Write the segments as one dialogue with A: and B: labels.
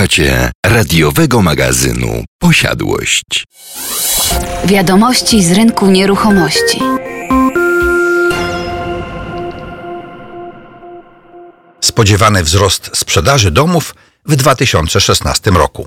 A: Słuchacie radiowego magazynu Posiadłość.
B: Wiadomości z rynku nieruchomości.
C: Spodziewany wzrost sprzedaży domów w 2016 roku.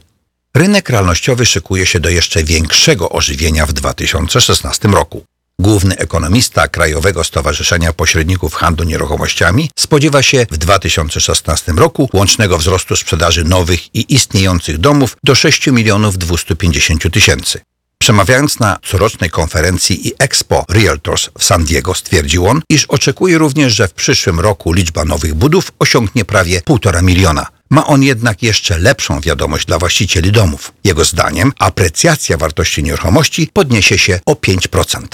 C: Rynek realnościowy szykuje się do jeszcze większego ożywienia w 2016 roku. Główny ekonomista Krajowego Stowarzyszenia Pośredników Handlu Nieruchomościami spodziewa się w 2016 roku łącznego wzrostu sprzedaży nowych i istniejących domów do 6 milionów 250 tysięcy. Przemawiając na corocznej konferencji i Expo Realtors w San Diego stwierdził on, iż oczekuje również, że w przyszłym roku liczba nowych budów osiągnie prawie 1,5 miliona. Ma on jednak jeszcze lepszą wiadomość dla właścicieli domów. Jego zdaniem aprecjacja wartości nieruchomości podniesie się o 5%.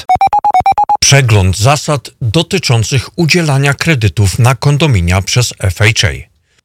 D: Przegląd zasad dotyczących udzielania kredytów na kondominia przez FHA.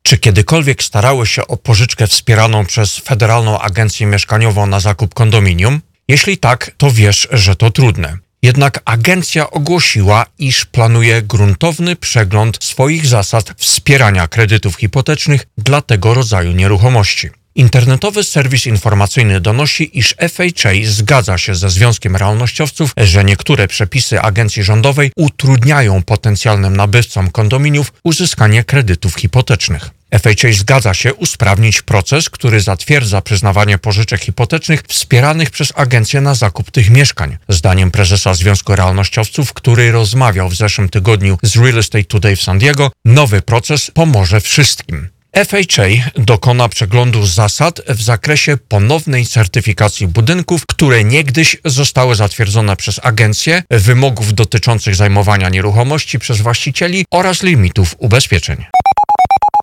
D: Czy kiedykolwiek starały się o pożyczkę wspieraną przez Federalną Agencję Mieszkaniową na zakup kondominium? Jeśli tak, to wiesz, że to trudne. Jednak agencja ogłosiła, iż planuje gruntowny przegląd swoich zasad wspierania kredytów hipotecznych dla tego rodzaju nieruchomości. Internetowy serwis informacyjny donosi, iż FHA zgadza się ze Związkiem Realnościowców, że niektóre przepisy agencji rządowej utrudniają potencjalnym nabywcom kondominiów uzyskanie kredytów hipotecznych. FHA zgadza się usprawnić proces, który zatwierdza przyznawanie pożyczek hipotecznych wspieranych przez agencję na zakup tych mieszkań. Zdaniem prezesa Związku Realnościowców, który rozmawiał w zeszłym tygodniu z Real Estate Today w San Diego, nowy proces pomoże wszystkim. FHA dokona przeglądu zasad w zakresie ponownej certyfikacji budynków, które niegdyś zostały zatwierdzone przez agencję, wymogów dotyczących zajmowania nieruchomości przez właścicieli oraz limitów ubezpieczeń.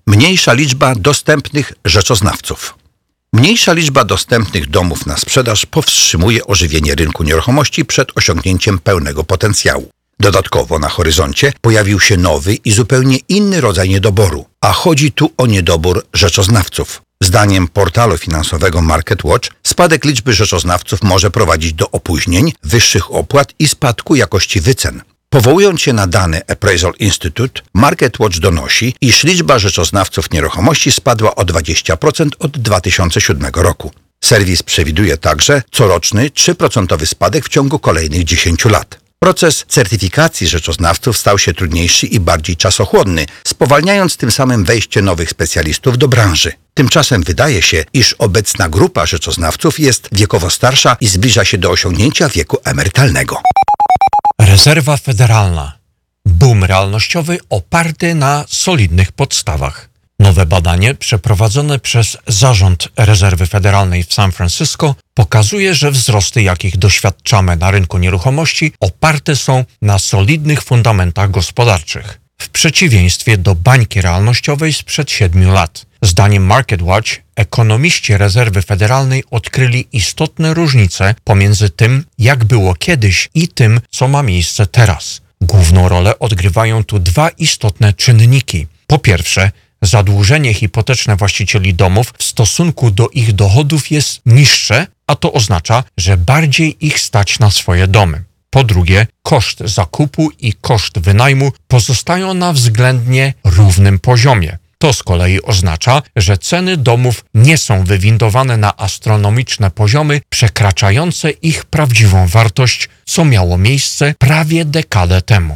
C: Mniejsza liczba dostępnych rzeczoznawców. Mniejsza liczba dostępnych domów na sprzedaż powstrzymuje ożywienie rynku nieruchomości przed osiągnięciem pełnego potencjału. Dodatkowo na horyzoncie pojawił się nowy i zupełnie inny rodzaj niedoboru, a chodzi tu o niedobór rzeczoznawców. Zdaniem portalu finansowego MarketWatch spadek liczby rzeczoznawców może prowadzić do opóźnień, wyższych opłat i spadku jakości wycen. Powołując się na dane Appraisal Institute, MarketWatch donosi, iż liczba rzeczoznawców nieruchomości spadła o 20% od 2007 roku. Serwis przewiduje także coroczny 3% spadek w ciągu kolejnych 10 lat. Proces certyfikacji rzeczoznawców stał się trudniejszy i bardziej czasochłonny, spowalniając tym samym wejście nowych specjalistów do branży. Tymczasem wydaje się, iż obecna grupa rzeczoznawców jest wiekowo starsza i zbliża się do osiągnięcia wieku emerytalnego.
D: Rezerwa Federalna. Boom realnościowy oparty na solidnych podstawach. Nowe badanie przeprowadzone przez Zarząd Rezerwy Federalnej w San Francisco pokazuje, że wzrosty, jakich doświadczamy na rynku nieruchomości, oparte są na solidnych fundamentach gospodarczych. W przeciwieństwie do bańki realnościowej sprzed siedmiu lat. Zdaniem MarketWatch ekonomiści rezerwy federalnej odkryli istotne różnice pomiędzy tym, jak było kiedyś i tym, co ma miejsce teraz. Główną rolę odgrywają tu dwa istotne czynniki. Po pierwsze, zadłużenie hipoteczne właścicieli domów w stosunku do ich dochodów jest niższe, a to oznacza, że bardziej ich stać na swoje domy. Po drugie, koszt zakupu i koszt wynajmu pozostają na względnie równym poziomie. To z kolei oznacza, że ceny domów nie są wywindowane na astronomiczne poziomy przekraczające ich prawdziwą wartość, co miało miejsce prawie dekadę temu.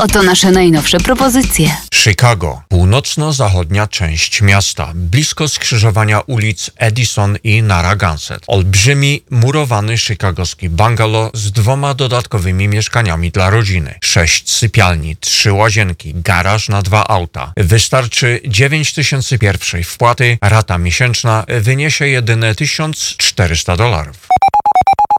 B: Oto nasze najnowsze propozycje.
D: Chicago, północno-zachodnia część miasta, blisko skrzyżowania ulic Edison i Narragansett. Olbrzymi, murowany chicagowski bungalow z dwoma dodatkowymi mieszkaniami dla rodziny. Sześć sypialni, trzy łazienki, garaż na dwa auta. Wystarczy 9 tysięcy pierwszej wpłaty, rata miesięczna wyniesie jedynie 1400 dolarów.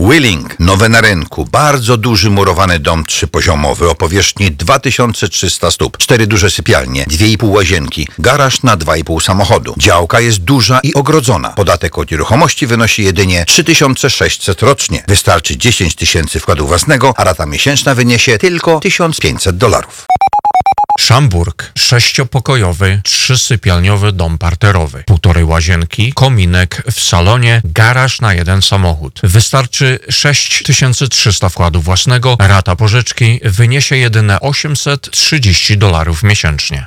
C: Wheeling, nowe na rynku, bardzo duży murowany dom trzypoziomowy o powierzchni 2300 stóp, cztery duże sypialnie, dwie i pół łazienki, garaż na dwa i pół samochodu. Działka jest duża i ogrodzona. Podatek od nieruchomości wynosi jedynie 3600 rocznie. Wystarczy 10 tysięcy wkładu własnego, a rata miesięczna wyniesie tylko 1500 dolarów.
D: Szamburg, sześciopokojowy, trzysypialniowy dom parterowy, półtorej łazienki, kominek w salonie, garaż na jeden samochód. Wystarczy 6300 wkładu własnego, rata pożyczki wyniesie jedyne 830 dolarów miesięcznie.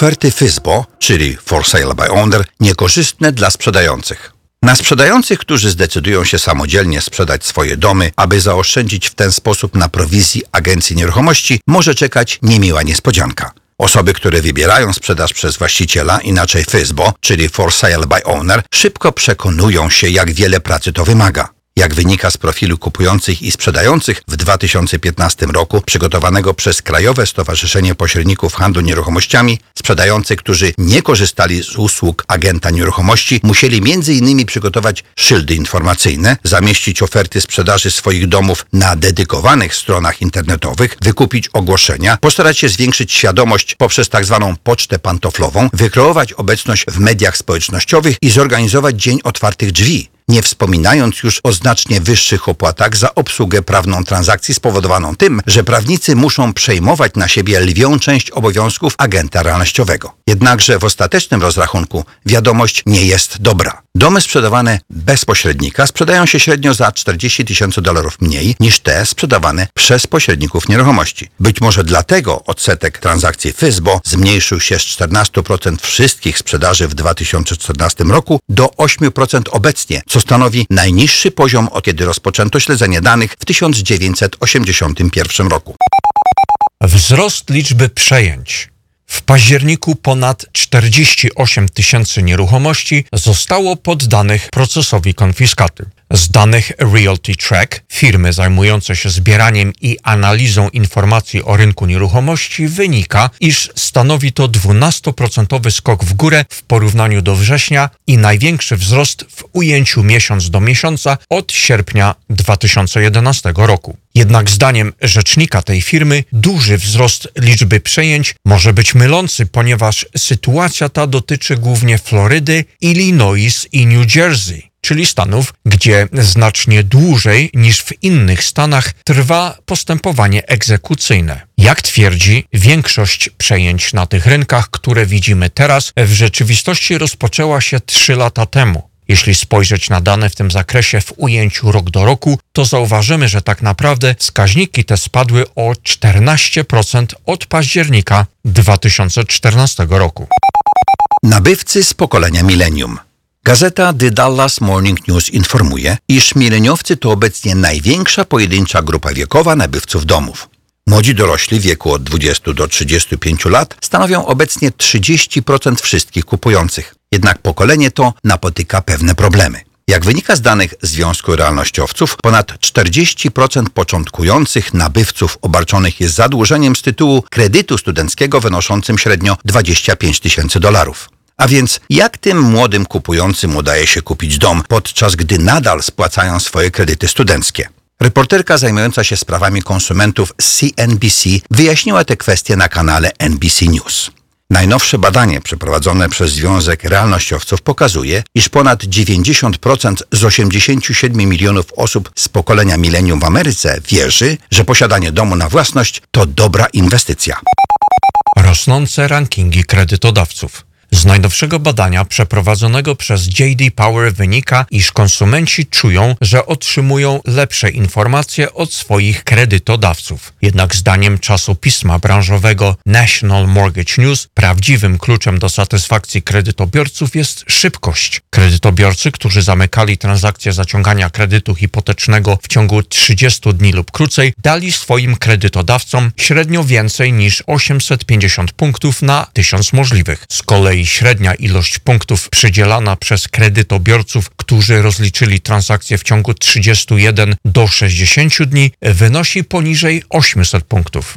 C: Oferty FISBO, czyli For Sale by Owner, niekorzystne dla sprzedających. Na sprzedających, którzy zdecydują się samodzielnie sprzedać swoje domy, aby zaoszczędzić w ten sposób na prowizji agencji nieruchomości, może czekać niemiła niespodzianka. Osoby, które wybierają sprzedaż przez właściciela, inaczej FISBO, czyli For Sale by Owner, szybko przekonują się, jak wiele pracy to wymaga. Jak wynika z profilu kupujących i sprzedających w 2015 roku przygotowanego przez Krajowe Stowarzyszenie Pośredników Handlu Nieruchomościami, sprzedający, którzy nie korzystali z usług agenta nieruchomości, musieli m.in. przygotować szyldy informacyjne, zamieścić oferty sprzedaży swoich domów na dedykowanych stronach internetowych, wykupić ogłoszenia, postarać się zwiększyć świadomość poprzez tzw. Tak pocztę pantoflową, wykreować obecność w mediach społecznościowych i zorganizować dzień otwartych drzwi nie wspominając już o znacznie wyższych opłatach za obsługę prawną transakcji spowodowaną tym, że prawnicy muszą przejmować na siebie lwią część obowiązków agenta realnościowego. Jednakże w ostatecznym rozrachunku wiadomość nie jest dobra. Domy sprzedawane bez pośrednika sprzedają się średnio za 40 tysięcy dolarów mniej niż te sprzedawane przez pośredników nieruchomości. Być może dlatego odsetek transakcji FISBO zmniejszył się z 14% wszystkich sprzedaży w 2014 roku do 8% obecnie, co stanowi najniższy poziom od kiedy rozpoczęto śledzenie danych w 1981 roku.
D: Wzrost liczby przejęć. W październiku ponad 48 tysięcy nieruchomości zostało poddanych procesowi konfiskaty. Z danych Realty Track, firmy zajmującej się zbieraniem i analizą informacji o rynku nieruchomości, wynika, iż stanowi to 12% skok w górę w porównaniu do września i największy wzrost w ujęciu miesiąc do miesiąca od sierpnia 2011 roku. Jednak zdaniem rzecznika tej firmy duży wzrost liczby przejęć może być mylący, ponieważ sytuacja ta dotyczy głównie Florydy, Illinois i New Jersey czyli stanów, gdzie znacznie dłużej niż w innych stanach trwa postępowanie egzekucyjne. Jak twierdzi, większość przejęć na tych rynkach, które widzimy teraz, w rzeczywistości rozpoczęła się trzy lata temu. Jeśli spojrzeć na dane w tym zakresie w ujęciu rok do roku, to zauważymy, że tak naprawdę wskaźniki te spadły o 14% od października 2014 roku.
C: Nabywcy z pokolenia milenium. Gazeta The Dallas Morning News informuje, iż mileniowcy to obecnie największa pojedyncza grupa wiekowa nabywców domów. Młodzi dorośli w wieku od 20 do 35 lat stanowią obecnie 30% wszystkich kupujących. Jednak pokolenie to napotyka pewne problemy. Jak wynika z danych Związku Realnościowców, ponad 40% początkujących nabywców obarczonych jest zadłużeniem z tytułu kredytu studenckiego wynoszącym średnio 25 tysięcy dolarów. A więc jak tym młodym kupującym udaje się kupić dom, podczas gdy nadal spłacają swoje kredyty studenckie? Reporterka zajmująca się sprawami konsumentów CNBC wyjaśniła te kwestie na kanale NBC News. Najnowsze badanie przeprowadzone przez Związek Realnościowców pokazuje, iż ponad 90% z 87 milionów osób z pokolenia milenium w Ameryce wierzy, że posiadanie domu na własność to dobra inwestycja.
D: Rosnące rankingi kredytodawców. Z najnowszego badania przeprowadzonego przez JD Power wynika, iż konsumenci czują, że otrzymują lepsze informacje od swoich kredytodawców. Jednak zdaniem czasopisma branżowego National Mortgage News prawdziwym kluczem do satysfakcji kredytobiorców jest szybkość. Kredytobiorcy, którzy zamykali transakcje zaciągania kredytu hipotecznego w ciągu 30 dni lub krócej, dali swoim kredytodawcom średnio więcej niż 850 punktów na 1000 możliwych. Z kolei średnia ilość punktów przydzielana przez kredytobiorców, którzy rozliczyli transakcje w ciągu 31 do 60 dni, wynosi poniżej 800 punktów.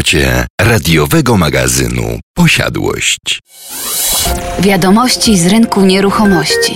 E: Słuchacie radiowego magazynu Posiadłość.
B: Wiadomości z rynku nieruchomości.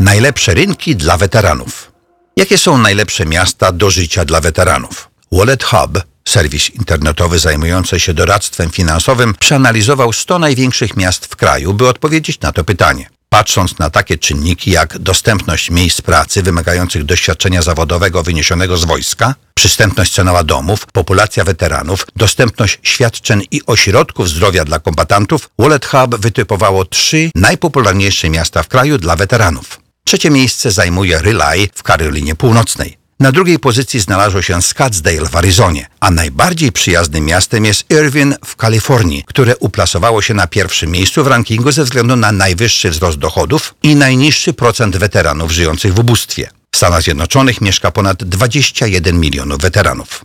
C: Najlepsze rynki dla weteranów. Jakie są najlepsze miasta do życia dla weteranów? Wallet Hub, serwis internetowy zajmujący się doradztwem finansowym, przeanalizował 100 największych miast w kraju, by odpowiedzieć na to pytanie. Patrząc na takie czynniki jak dostępność miejsc pracy wymagających doświadczenia zawodowego wyniesionego z wojska, przystępność cenowa domów, populacja weteranów, dostępność świadczeń i ośrodków zdrowia dla kombatantów, Wallet Hub wytypowało trzy najpopularniejsze miasta w kraju dla weteranów. Trzecie miejsce zajmuje Raleigh w Karolinie Północnej. Na drugiej pozycji znalazło się Scottsdale w Arizonie, a najbardziej przyjaznym miastem jest Irvine w Kalifornii, które uplasowało się na pierwszym miejscu w rankingu ze względu na najwyższy wzrost dochodów i najniższy procent weteranów żyjących w ubóstwie. W Stanach Zjednoczonych mieszka ponad 21 milionów weteranów.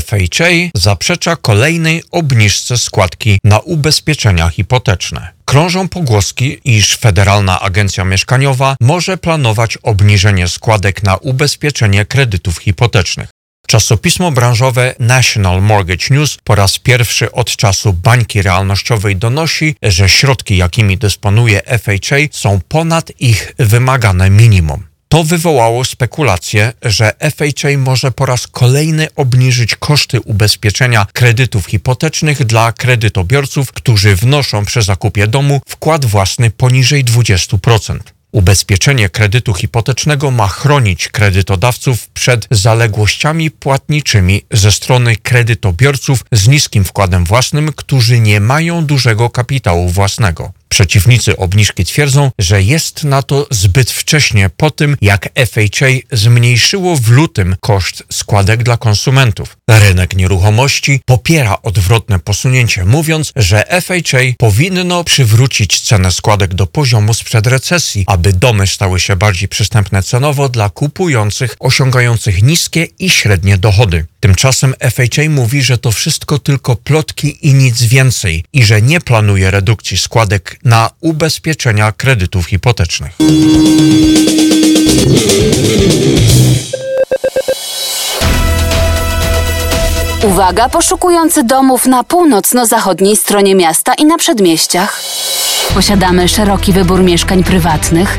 D: FHA zaprzecza kolejnej obniżce składki na ubezpieczenia hipoteczne. Krążą pogłoski, iż Federalna Agencja Mieszkaniowa może planować obniżenie składek na ubezpieczenie kredytów hipotecznych. Czasopismo branżowe National Mortgage News po raz pierwszy od czasu bańki realnościowej donosi, że środki, jakimi dysponuje FHA, są ponad ich wymagane minimum. To wywołało spekulacje, że FHA może po raz kolejny obniżyć koszty ubezpieczenia kredytów hipotecznych dla kredytobiorców, którzy wnoszą przy zakupie domu wkład własny poniżej 20%. Ubezpieczenie kredytu hipotecznego ma chronić kredytodawców przed zaległościami płatniczymi ze strony kredytobiorców z niskim wkładem własnym, którzy nie mają dużego kapitału własnego. Przeciwnicy obniżki twierdzą, że jest na to zbyt wcześnie po tym, jak FHA zmniejszyło w lutym koszt składek dla konsumentów. Rynek nieruchomości popiera odwrotne posunięcie, mówiąc, że FHA powinno przywrócić cenę składek do poziomu sprzed recesji, aby domy stały się bardziej przystępne cenowo dla kupujących osiągających niskie i średnie dochody. Tymczasem FHA mówi, że to wszystko tylko plotki i nic więcej i że nie planuje redukcji składek na ubezpieczenia kredytów hipotecznych.
B: Uwaga, poszukujący domów na północno-zachodniej stronie miasta i na przedmieściach. Posiadamy szeroki wybór mieszkań prywatnych,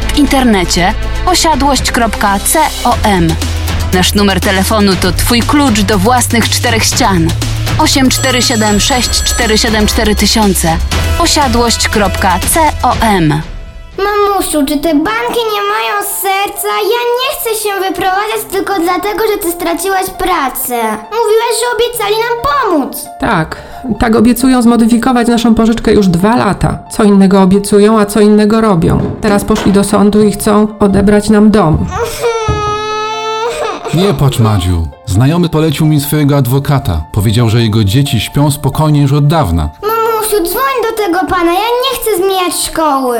B: W internecie posiadłość.com. Nasz numer telefonu to Twój klucz do własnych czterech ścian. 847 647 4000 posiadłość.com.
F: Mamusiu, czy te banki nie mają serca? Ja nie chcę się wyprowadzać tylko dlatego, że ty straciłaś pracę. Mówiłaś, że obiecali nam pomóc.
G: Tak, tak obiecują zmodyfikować naszą pożyczkę już dwa lata. Co innego obiecują, a co innego robią. Teraz poszli do sądu i chcą odebrać nam dom.
H: Nie płacz, Madziu. Znajomy polecił mi swojego adwokata. Powiedział, że jego dzieci śpią spokojnie już od dawna.
F: Mamusiu, dzwoń do tego pana, ja nie chcę zmieniać szkoły.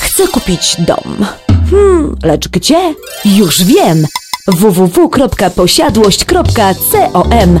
I: Chcę kupić dom. Hmm, lecz gdzie? Już wiem! www.posiadłość.com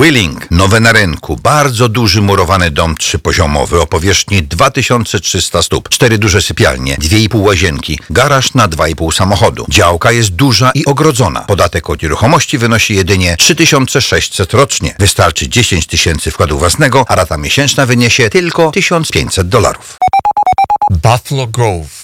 C: Willing, nowe na rynku, bardzo duży murowany dom trzypoziomowy o powierzchni 2300 stóp, cztery duże sypialnie, dwie i pół łazienki, garaż na dwa i pół samochodu. Działka jest duża i ogrodzona. Podatek od nieruchomości wynosi jedynie 3600 rocznie. Wystarczy 10 tysięcy wkładu własnego, a rata miesięczna wyniesie tylko 1500 dolarów.
D: Buffalo Grove.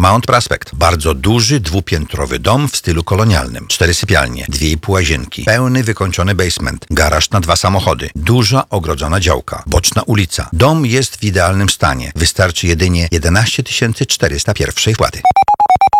C: Mount Prospect. Bardzo duży, dwupiętrowy dom w stylu kolonialnym. Cztery sypialnie, dwie i pół łazienki, pełny wykończony basement, garaż na dwa samochody, duża ogrodzona działka, boczna ulica. Dom jest w idealnym stanie. Wystarczy jedynie 11 400 pierwszej wpłaty.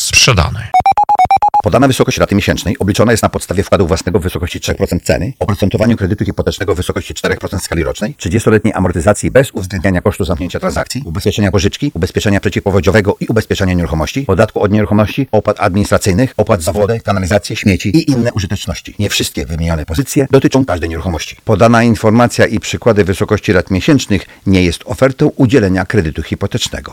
D: sprzedany.
C: Podana wysokość raty miesięcznej obliczona jest na podstawie wkładu własnego w wysokości 3% ceny, oprocentowaniu kredytu hipotecznego w wysokości 4% w skali rocznej, 30-letniej amortyzacji bez uwzględniania kosztu zamknięcia transakcji, ubezpieczenia pożyczki, ubezpieczenia przeciwpowodziowego i ubezpieczenia nieruchomości, podatku od nieruchomości, opłat administracyjnych, opłat za wodę, kanalizację, śmieci i inne użyteczności. Nie wszystkie wymienione pozycje dotyczą każdej nieruchomości. Podana informacja i przykłady wysokości rat miesięcznych nie jest ofertą udzielenia kredytu hipotecznego.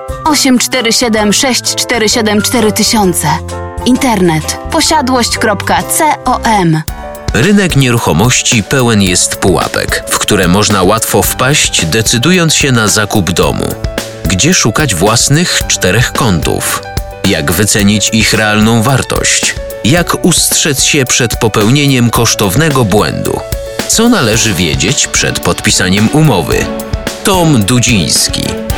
B: 847 647 4000. Internet posiadłość.com
J: Rynek nieruchomości pełen jest pułapek, w które można łatwo wpaść, decydując się na zakup domu. Gdzie szukać własnych czterech kątów? Jak wycenić ich realną wartość? Jak ustrzec się przed popełnieniem kosztownego błędu? Co należy wiedzieć przed podpisaniem umowy? Tom Dudziński.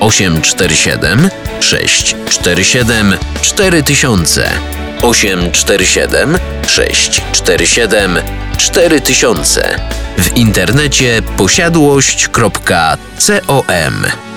J: 847 647 4000 847 647 4000 w internecie posiadłość.com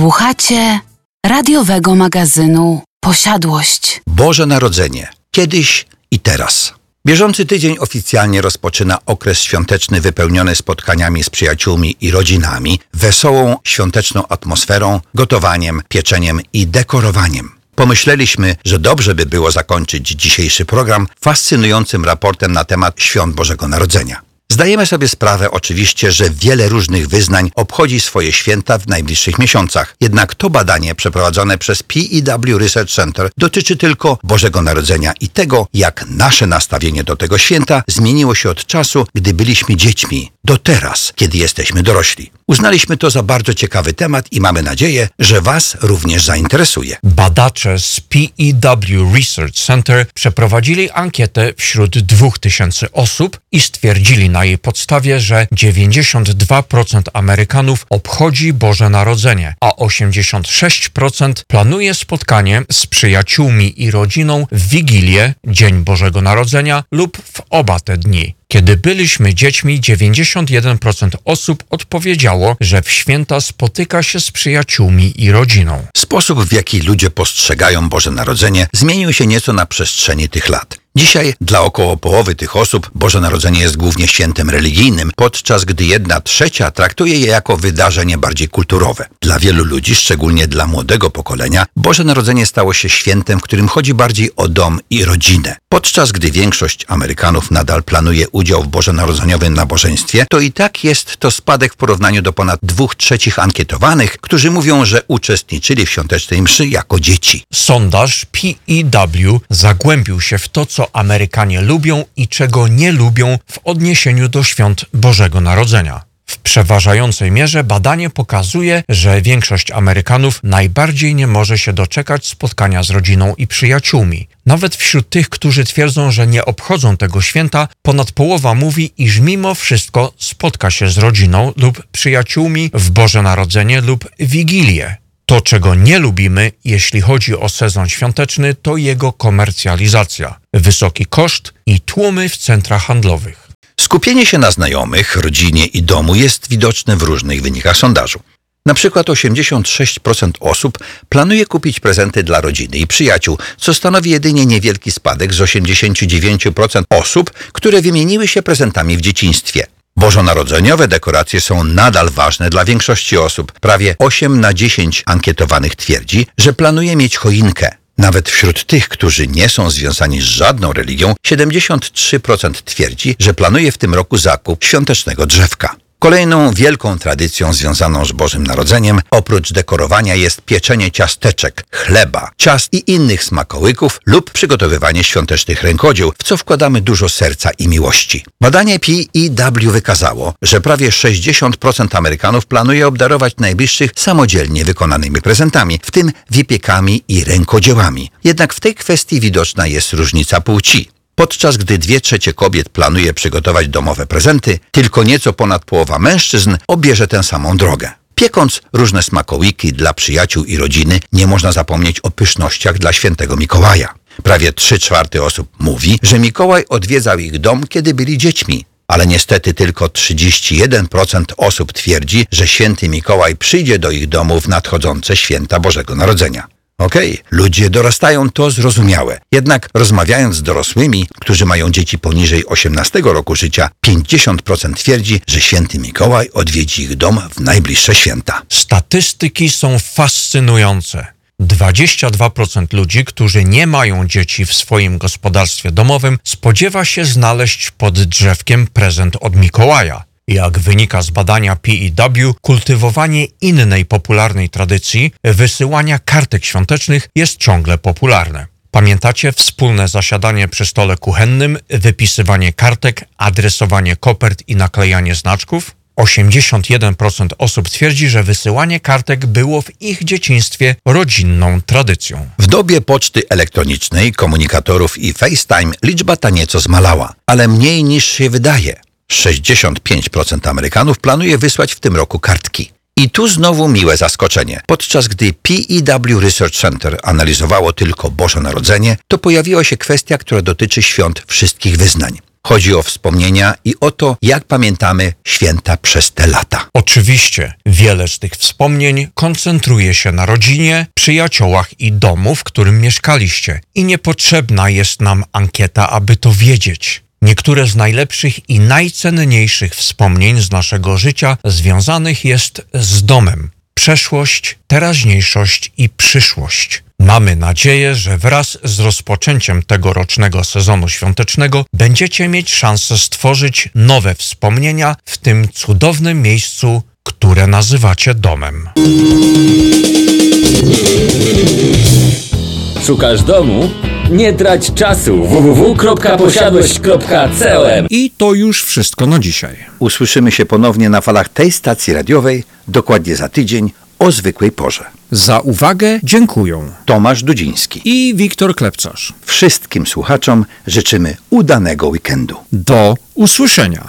B: Słuchacie radiowego magazynu Posiadłość.
C: Boże Narodzenie. Kiedyś i teraz. Bieżący tydzień oficjalnie rozpoczyna okres świąteczny wypełniony spotkaniami z przyjaciółmi i rodzinami, wesołą świąteczną atmosferą, gotowaniem, pieczeniem i dekorowaniem. Pomyśleliśmy, że dobrze by było zakończyć dzisiejszy program fascynującym raportem na temat świąt Bożego Narodzenia. Zdajemy sobie sprawę oczywiście, że wiele różnych wyznań obchodzi swoje święta w najbliższych miesiącach. Jednak to badanie przeprowadzone przez PEW Research Center dotyczy tylko Bożego Narodzenia i tego, jak nasze nastawienie do tego święta zmieniło się od czasu, gdy byliśmy dziećmi, do teraz, kiedy jesteśmy dorośli. Uznaliśmy to za bardzo ciekawy temat i mamy nadzieję, że Was również zainteresuje.
D: Badacze z PEW Research Center przeprowadzili ankietę wśród 2000 osób i stwierdzili na jej podstawie, że 92% Amerykanów obchodzi Boże Narodzenie, a 86% planuje spotkanie z przyjaciółmi i rodziną w Wigilię, Dzień Bożego Narodzenia lub w oba te dni. Kiedy byliśmy dziećmi, 91% osób odpowiedziało, że w święta spotyka się z przyjaciółmi i rodziną.
C: Sposób, w jaki ludzie postrzegają Boże Narodzenie, zmienił się nieco na przestrzeni tych lat. Dzisiaj dla około połowy tych osób Boże Narodzenie jest głównie świętem religijnym, podczas gdy jedna trzecia traktuje je jako wydarzenie bardziej kulturowe. Dla wielu ludzi, szczególnie dla młodego pokolenia, Boże Narodzenie stało się świętem, w którym chodzi bardziej o dom i rodzinę. Podczas gdy większość Amerykanów nadal planuje udział w bożonarodzeniowym nabożeństwie, to i tak jest to spadek w porównaniu do ponad dwóch trzecich ankietowanych, którzy mówią, że uczestniczyli w świątecznej mszy jako dzieci.
D: Sondaż PEW zagłębił się w to, co Amerykanie lubią i czego nie lubią w odniesieniu do świąt Bożego Narodzenia. W przeważającej mierze badanie pokazuje, że większość Amerykanów najbardziej nie może się doczekać spotkania z rodziną i przyjaciółmi. Nawet wśród tych, którzy twierdzą, że nie obchodzą tego święta, ponad połowa mówi, iż mimo wszystko spotka się z rodziną lub przyjaciółmi w Boże Narodzenie lub Wigilię. To, czego nie lubimy, jeśli chodzi o sezon świąteczny, to jego komercjalizacja, wysoki koszt i tłumy w centrach handlowych.
C: Skupienie się na znajomych, rodzinie i domu jest widoczne w różnych wynikach sondażu. Na przykład 86% osób planuje kupić prezenty dla rodziny i przyjaciół, co stanowi jedynie niewielki spadek z 89% osób, które wymieniły się prezentami w dzieciństwie. Bożonarodzeniowe dekoracje są nadal ważne dla większości osób. Prawie 8 na 10 ankietowanych twierdzi, że planuje mieć choinkę. Nawet wśród tych, którzy nie są związani z żadną religią, 73% twierdzi, że planuje w tym roku zakup świątecznego drzewka. Kolejną wielką tradycją związaną z Bożym Narodzeniem, oprócz dekorowania, jest pieczenie ciasteczek, chleba, ciast i innych smakołyków lub przygotowywanie świątecznych rękodzieł, w co wkładamy dużo serca i miłości. Badanie PEW wykazało, że prawie 60% Amerykanów planuje obdarować najbliższych samodzielnie wykonanymi prezentami, w tym wypiekami i rękodziełami. Jednak w tej kwestii widoczna jest różnica płci. Podczas gdy dwie trzecie kobiet planuje przygotować domowe prezenty, tylko nieco ponad połowa mężczyzn obierze tę samą drogę. Piekąc różne smakołyki dla przyjaciół i rodziny, nie można zapomnieć o pysznościach dla świętego Mikołaja. Prawie trzy czwarte osób mówi, że Mikołaj odwiedzał ich dom, kiedy byli dziećmi. Ale niestety tylko 31% osób twierdzi, że święty Mikołaj przyjdzie do ich domu w nadchodzące święta Bożego Narodzenia. Okej, okay, ludzie dorastają, to zrozumiałe. Jednak rozmawiając z dorosłymi, którzy mają dzieci poniżej 18 roku życia, 50% twierdzi, że święty Mikołaj odwiedzi ich dom w najbliższe święta.
D: Statystyki są fascynujące. 22% ludzi, którzy nie mają dzieci w swoim gospodarstwie domowym, spodziewa się znaleźć pod drzewkiem prezent od Mikołaja. Jak wynika z badania PEW, kultywowanie innej popularnej tradycji, wysyłania kartek świątecznych, jest ciągle popularne. Pamiętacie wspólne zasiadanie przy stole kuchennym, wypisywanie kartek, adresowanie kopert i naklejanie znaczków? 81% osób twierdzi, że wysyłanie kartek było w ich dzieciństwie rodzinną tradycją.
C: W dobie poczty elektronicznej, komunikatorów i FaceTime liczba ta nieco zmalała, ale mniej niż się wydaje. 65% Amerykanów planuje wysłać w tym roku kartki. I tu znowu miłe zaskoczenie. Podczas gdy PEW Research Center analizowało tylko Boże Narodzenie, to pojawiła się kwestia, która dotyczy świąt wszystkich wyznań. Chodzi o wspomnienia i o to, jak pamiętamy święta przez te lata.
D: Oczywiście, wiele z tych wspomnień koncentruje się na rodzinie, przyjaciołach i domu, w którym mieszkaliście. I niepotrzebna jest nam ankieta, aby to wiedzieć. Niektóre z najlepszych i najcenniejszych wspomnień z naszego życia związanych jest z domem. Przeszłość, teraźniejszość i przyszłość. Mamy nadzieję, że wraz z rozpoczęciem tegorocznego sezonu świątecznego będziecie mieć szansę stworzyć nowe wspomnienia w tym cudownym miejscu, które nazywacie domem.
I: Szukasz domu? Nie trać czasu www.posiadłość.com
D: I to już wszystko na dzisiaj.
C: Usłyszymy się ponownie na falach tej stacji radiowej dokładnie za tydzień o zwykłej porze.
D: Za uwagę dziękuję
C: Tomasz Dudziński
D: i Wiktor Klepcarz.
C: Wszystkim słuchaczom życzymy udanego weekendu.
D: Do usłyszenia.